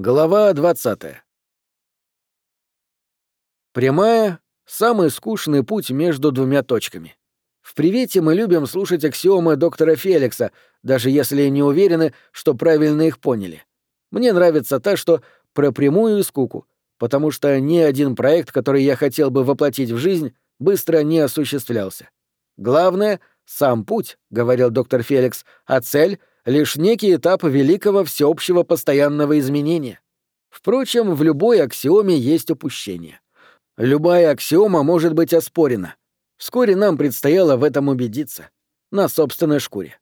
Глава 20. Прямая — самый скучный путь между двумя точками. В привете мы любим слушать аксиомы доктора Феликса, даже если не уверены, что правильно их поняли. Мне нравится та, что про прямую и скуку, потому что ни один проект, который я хотел бы воплотить в жизнь, быстро не осуществлялся. Главное — сам путь, — говорил доктор Феликс, — а цель — лишь некий этап великого всеобщего постоянного изменения. Впрочем, в любой аксиоме есть упущение. Любая аксиома может быть оспорена. Вскоре нам предстояло в этом убедиться. На собственной шкуре.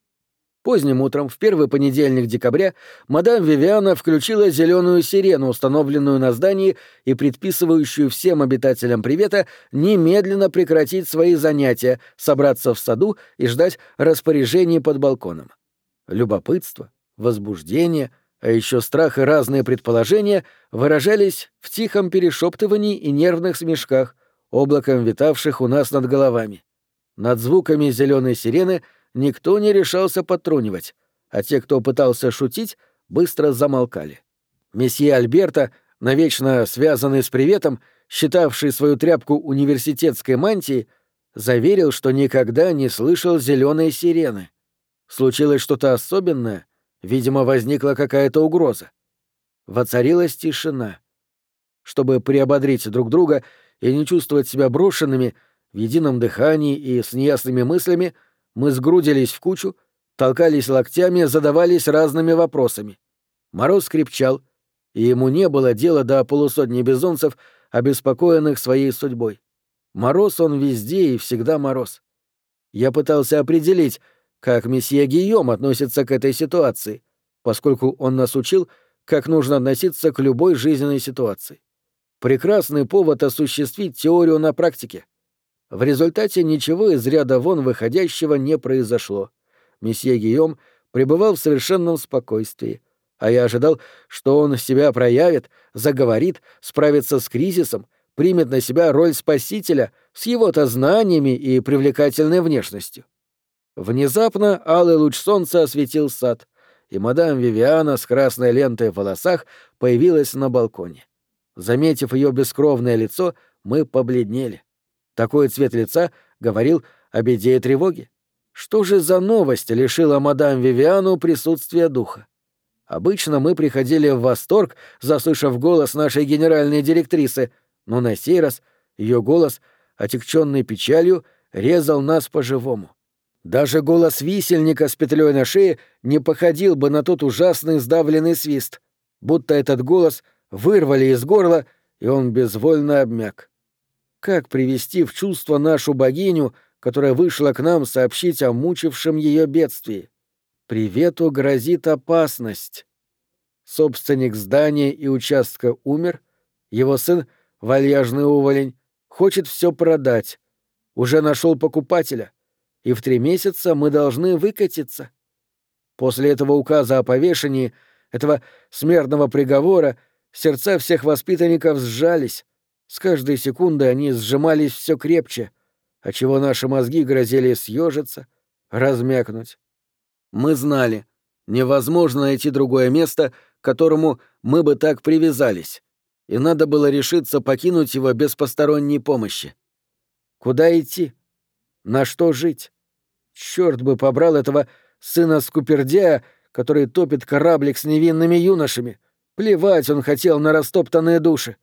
Поздним утром, в первый понедельник декабря, мадам Вивиана включила зеленую сирену, установленную на здании и предписывающую всем обитателям привета немедленно прекратить свои занятия, собраться в саду и ждать распоряжений под балконом. Любопытство, возбуждение, а еще страх и разные предположения выражались в тихом перешептывании и нервных смешках, облаком витавших у нас над головами. Над звуками зеленой сирены — никто не решался подтрунивать, а те, кто пытался шутить, быстро замолкали. Месье Альберта, навечно связанный с приветом, считавший свою тряпку университетской мантией, заверил, что никогда не слышал зеленой сирены. Случилось что-то особенное, видимо, возникла какая-то угроза. Воцарилась тишина. Чтобы приободрить друг друга и не чувствовать себя брошенными, в едином дыхании и с неясными мыслями — мы сгрудились в кучу, толкались локтями, задавались разными вопросами. Мороз крепчал, и ему не было дела до полусотни безумцев, обеспокоенных своей судьбой. Мороз он везде и всегда мороз. Я пытался определить, как месье Гийом относится к этой ситуации, поскольку он нас учил, как нужно относиться к любой жизненной ситуации. Прекрасный повод осуществить теорию на практике — в результате ничего из ряда вон выходящего не произошло. Месье Гийом пребывал в совершенном спокойствии, а я ожидал, что он себя проявит, заговорит, справится с кризисом, примет на себя роль спасителя с его-то знаниями и привлекательной внешностью. Внезапно алый луч солнца осветил сад, и мадам Вивиана с красной лентой в волосах появилась на балконе. Заметив ее бескровное лицо, мы побледнели. Такой цвет лица говорил о беде и тревоге. Что же за новость лишила мадам Вивиану присутствия духа? Обычно мы приходили в восторг, заслышав голос нашей генеральной директрисы, но на сей раз ее голос, отягченный печалью, резал нас по-живому. Даже голос висельника с петлей на шее не походил бы на тот ужасный сдавленный свист, будто этот голос вырвали из горла, и он безвольно обмяк. Как привести в чувство нашу богиню, которая вышла к нам сообщить о мучившем ее бедствии? Привету грозит опасность. Собственник здания и участка умер, его сын, вальяжный уволень, хочет все продать. Уже нашел покупателя, и в три месяца мы должны выкатиться. После этого указа о повешении, этого смертного приговора, сердца всех воспитанников сжались, с каждой секундой они сжимались все крепче, отчего наши мозги грозили съежиться, размякнуть. Мы знали, невозможно найти другое место, к которому мы бы так привязались, и надо было решиться покинуть его без посторонней помощи. Куда идти? На что жить? Черт бы побрал этого сына Скупердяя, который топит кораблик с невинными юношами. Плевать он хотел на растоптанные души.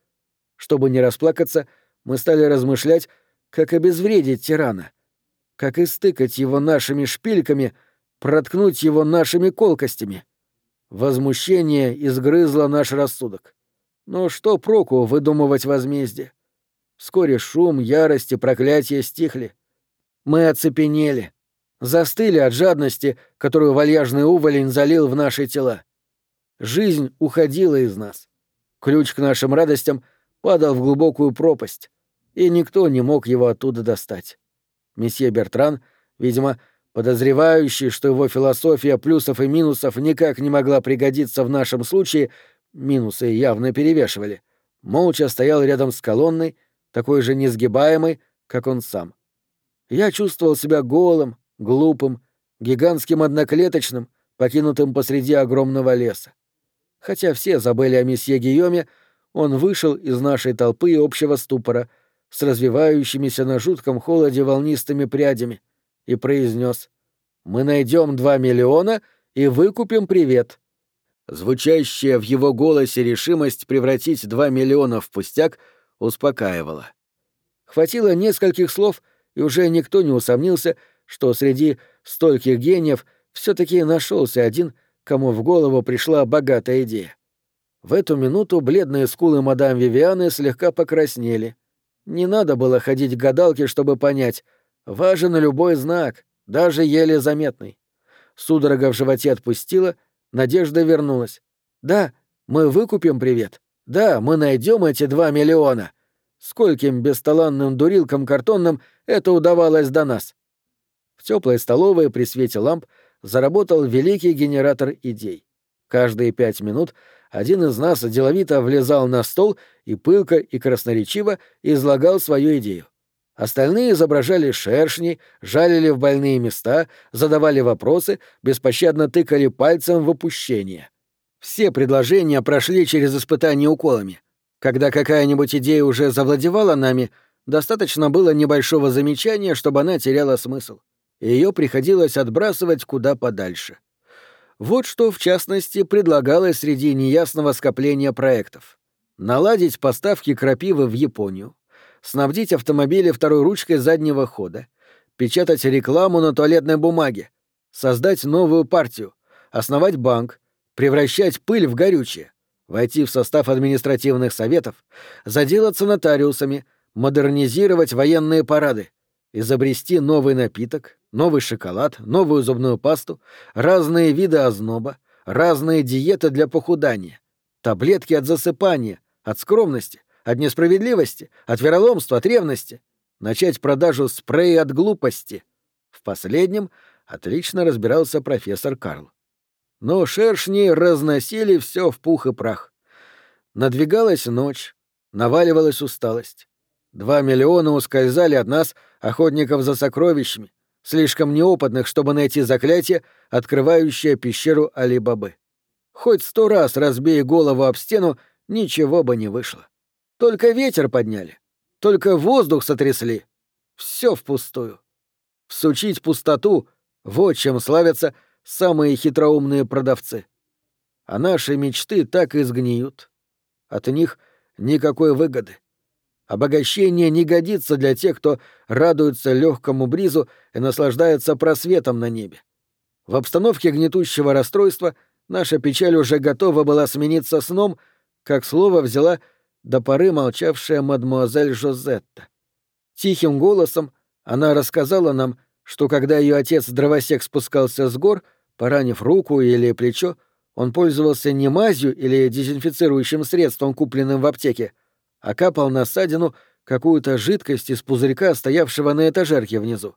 Чтобы не расплакаться, мы стали размышлять, как обезвредить тирана, как истыкать его нашими шпильками, проткнуть его нашими колкостями. Возмущение изгрызло наш рассудок. Но что проку выдумывать возмездие? Вскоре шум, ярость и проклятие стихли. Мы оцепенели, застыли от жадности, которую вальяжный уволень залил в наши тела. Жизнь уходила из нас. Ключ к нашим радостям падал в глубокую пропасть, и никто не мог его оттуда достать. Месье Бертран, видимо, подозревающий, что его философия плюсов и минусов никак не могла пригодиться в нашем случае, минусы явно перевешивали, молча стоял рядом с колонной, такой же несгибаемой, как он сам. Я чувствовал себя голым, глупым, гигантским одноклеточным, покинутым посреди огромного леса. Хотя все забыли о месье Гийоме, он вышел из нашей толпы общего ступора с развивающимися на жутком холоде волнистыми прядями и произнес «Мы найдем два миллиона и выкупим привет». Звучащая в его голосе решимость превратить два миллиона в пустяк успокаивала. Хватило нескольких слов, и уже никто не усомнился, что среди стольких гениев все таки нашелся один, кому в голову пришла богатая идея. В эту минуту бледные скулы мадам Вивианы слегка покраснели. Не надо было ходить к гадалке, чтобы понять. Важен любой знак, даже еле заметный. Судорога в животе отпустила, надежда вернулась. «Да, мы выкупим привет. Да, мы найдем эти два миллиона. Скольким бесталанным дурилкам картонным это удавалось до нас?» В теплой столовой при свете ламп заработал великий генератор идей. Каждые пять минут один из нас деловито влезал на стол и пылко и красноречиво излагал свою идею. Остальные изображали шершни, жалили в больные места, задавали вопросы, беспощадно тыкали пальцем в опущение. Все предложения прошли через испытание уколами. Когда какая-нибудь идея уже завладевала нами, достаточно было небольшого замечания, чтобы она теряла смысл и ее приходилось отбрасывать куда подальше. Вот что, в частности, предлагалось среди неясного скопления проектов. Наладить поставки крапивы в Японию, снабдить автомобили второй ручкой заднего хода, печатать рекламу на туалетной бумаге, создать новую партию, основать банк, превращать пыль в горючее, войти в состав административных советов, заделаться нотариусами, модернизировать военные парады, изобрести новый напиток, новый шоколад, новую зубную пасту, разные виды озноба, разные диеты для похудания, таблетки от засыпания, от скромности, от несправедливости, от вероломства, от ревности, начать продажу спрея от глупости. В последнем отлично разбирался профессор Карл. Но шершни разносили все в пух и прах. Надвигалась ночь, наваливалась усталость. Два миллиона ускользали от нас, охотников за сокровищами, слишком неопытных, чтобы найти заклятие, открывающее пещеру Али-Бабы. Хоть сто раз разбей голову об стену, ничего бы не вышло. Только ветер подняли, только воздух сотрясли. Все впустую. Всучить пустоту — вот чем славятся самые хитроумные продавцы. А наши мечты так и сгниют. От них никакой выгоды. Обогащение не годится для тех, кто радуется легкому бризу и наслаждается просветом на небе. В обстановке гнетущего расстройства наша печаль уже готова была смениться сном, как слово взяла до поры молчавшая мадмуазель Жозетта. Тихим голосом она рассказала нам, что когда ее отец-дровосек спускался с гор, поранив руку или плечо, он пользовался не мазью или дезинфицирующим средством, купленным в аптеке, а капал на ссадину какую-то жидкость из пузырька, стоявшего на этажерке внизу.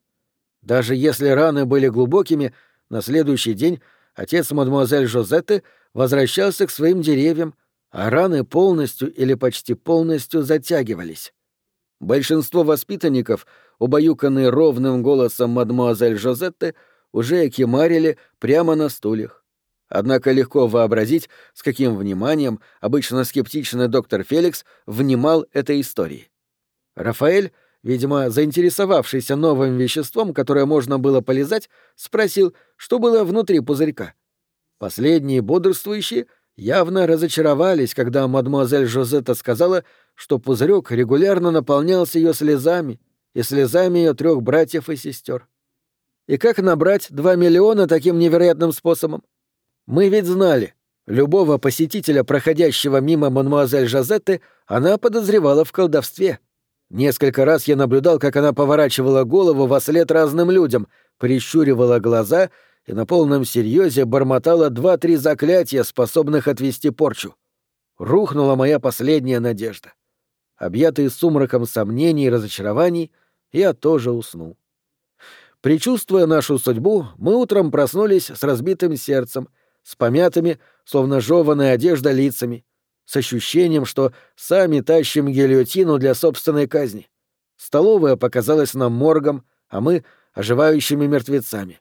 Даже если раны были глубокими, на следующий день отец мадемуазель Жозетты возвращался к своим деревьям, а раны полностью или почти полностью затягивались. Большинство воспитанников, убаюканные ровным голосом мадемуазель Жозетты, уже кемарили прямо на стульях. Однако легко вообразить, с каким вниманием обычно скептичный доктор Феликс внимал этой истории. Рафаэль, видимо, заинтересовавшийся новым веществом, которое можно было полезать, спросил, что было внутри пузырька. Последние бодрствующие явно разочаровались, когда мадемуазель Жозетта сказала, что пузырек регулярно наполнялся ее слезами и слезами ее трех братьев и сестер. И как набрать два миллиона таким невероятным способом? Мы ведь знали, любого посетителя, проходящего мимо мадемуазель Жазетты, она подозревала в колдовстве. Несколько раз я наблюдал, как она поворачивала голову во след разным людям, прищуривала глаза и на полном серьезе бормотала два-три заклятия, способных отвести порчу. Рухнула моя последняя надежда. Объятый сумраком сомнений и разочарований, я тоже уснул. Причувствуя нашу судьбу, мы утром проснулись с разбитым сердцем — с помятыми, словно жеванная одежда лицами, с ощущением, что сами тащим гильотину для собственной казни. Столовая показалась нам моргом, а мы — оживающими мертвецами.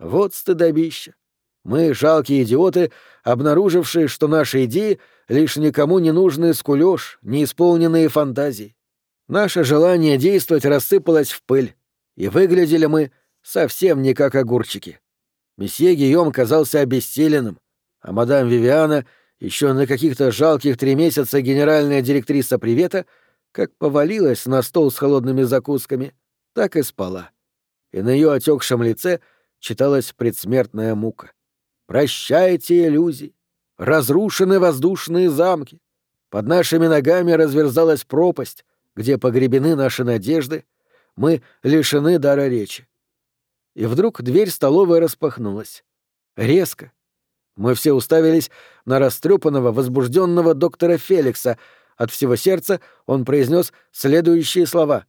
Вот стыдобище. Мы — жалкие идиоты, обнаружившие, что наши идеи — лишь никому не нужный скулёж, неисполненные фантазии. Наше желание действовать рассыпалось в пыль, и выглядели мы совсем не как огурчики. Месье Гийом казался обессиленным, а мадам Вивиана, еще на каких-то жалких три месяца генеральная директриса привета, как повалилась на стол с холодными закусками, так и спала. И на ее отекшем лице читалась предсмертная мука. «Прощайте иллюзии! Разрушены воздушные замки! Под нашими ногами разверзалась пропасть, где погребены наши надежды, мы лишены дара речи. И вдруг дверь столовой распахнулась. Резко. Мы все уставились на растрепанного, возбужденного доктора Феликса. От всего сердца он произнес следующие слова.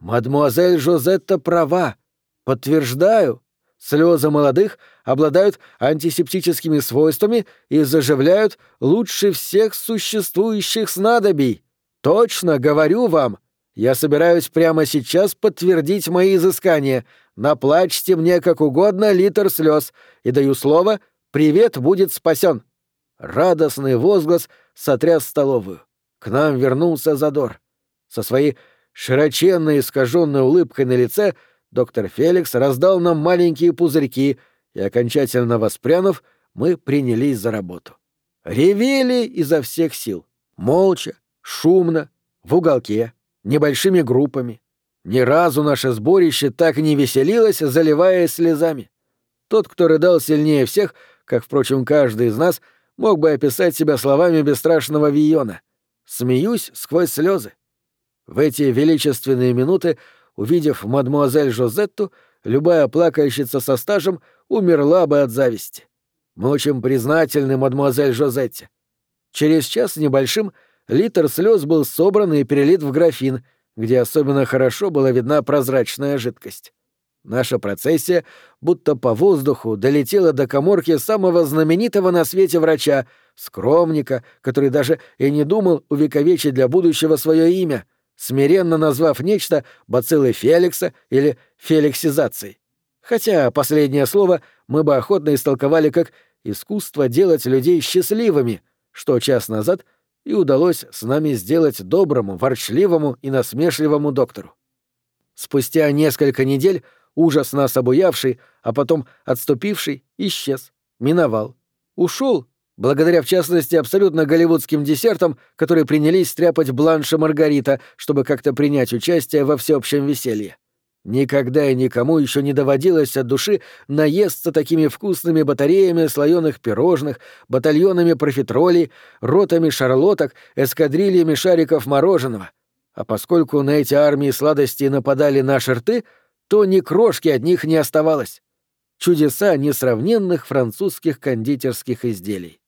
«Мадмуазель Жозетта права. Подтверждаю. Слезы молодых обладают антисептическими свойствами и заживляют лучше всех существующих снадобий. Точно говорю вам. Я собираюсь прямо сейчас подтвердить мои изыскания. Наплачьте мне как угодно литр слез и даю слово, привет будет спасен. Радостный возглас сотряс столовую. К нам вернулся задор. Со своей широченной искаженной улыбкой на лице доктор Феликс раздал нам маленькие пузырьки, и, окончательно воспрянув, мы принялись за работу. Ревели изо всех сил, молча, шумно, в уголке, небольшими группами. Ни разу наше сборище так не веселилось, заливаясь слезами. Тот, кто рыдал сильнее всех, как, впрочем, каждый из нас, мог бы описать себя словами бесстрашного Виона. «Смеюсь сквозь слезы». В эти величественные минуты, увидев мадмуазель Жозетту, любая плакальщица со стажем умерла бы от зависти. Мы очень признательны мадмуазель Жозетте. Через час небольшим — Литр слез был собран и перелит в графин, где особенно хорошо была видна прозрачная жидкость. Наша процессия будто по воздуху долетела до коморки самого знаменитого на свете врача, скромника, который даже и не думал увековечить для будущего свое имя, смиренно назвав нечто бациллой Феликса или феликсизацией. Хотя последнее слово мы бы охотно истолковали как «искусство делать людей счастливыми», что час назад — и удалось с нами сделать доброму, ворчливому и насмешливому доктору. Спустя несколько недель ужас нас обуявший, а потом отступивший, исчез, миновал. Ушел, благодаря в частности абсолютно голливудским десертам, которые принялись стряпать Бланша Маргарита, чтобы как-то принять участие во всеобщем веселье. Никогда и никому еще не доводилось от души наесться такими вкусными батареями слоеных пирожных, батальонами профитролей, ротами шарлоток, эскадрильями шариков мороженого. А поскольку на эти армии сладостей нападали наши рты, то ни крошки от них не оставалось. Чудеса несравненных французских кондитерских изделий.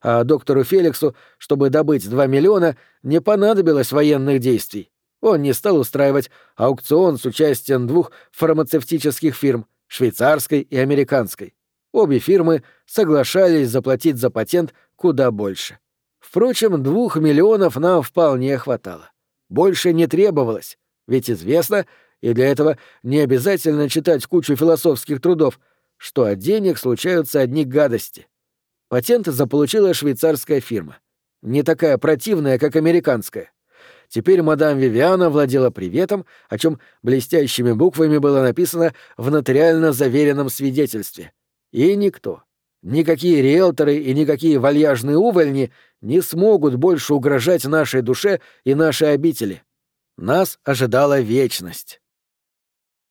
А доктору Феликсу, чтобы добыть 2 миллиона, не понадобилось военных действий. Он не стал устраивать аукцион с участием двух фармацевтических фирм, швейцарской и американской. Обе фирмы соглашались заплатить за патент куда больше. Впрочем, двух миллионов нам вполне хватало. Больше не требовалось, ведь известно, и для этого не обязательно читать кучу философских трудов, что от денег случаются одни гадости. Патент заполучила швейцарская фирма. Не такая противная, как американская. Теперь мадам Вивиана владела приветом, о чем блестящими буквами было написано в нотариально заверенном свидетельстве. И никто, никакие риэлторы и никакие вальяжные увольни не смогут больше угрожать нашей душе и нашей обители. Нас ожидала вечность.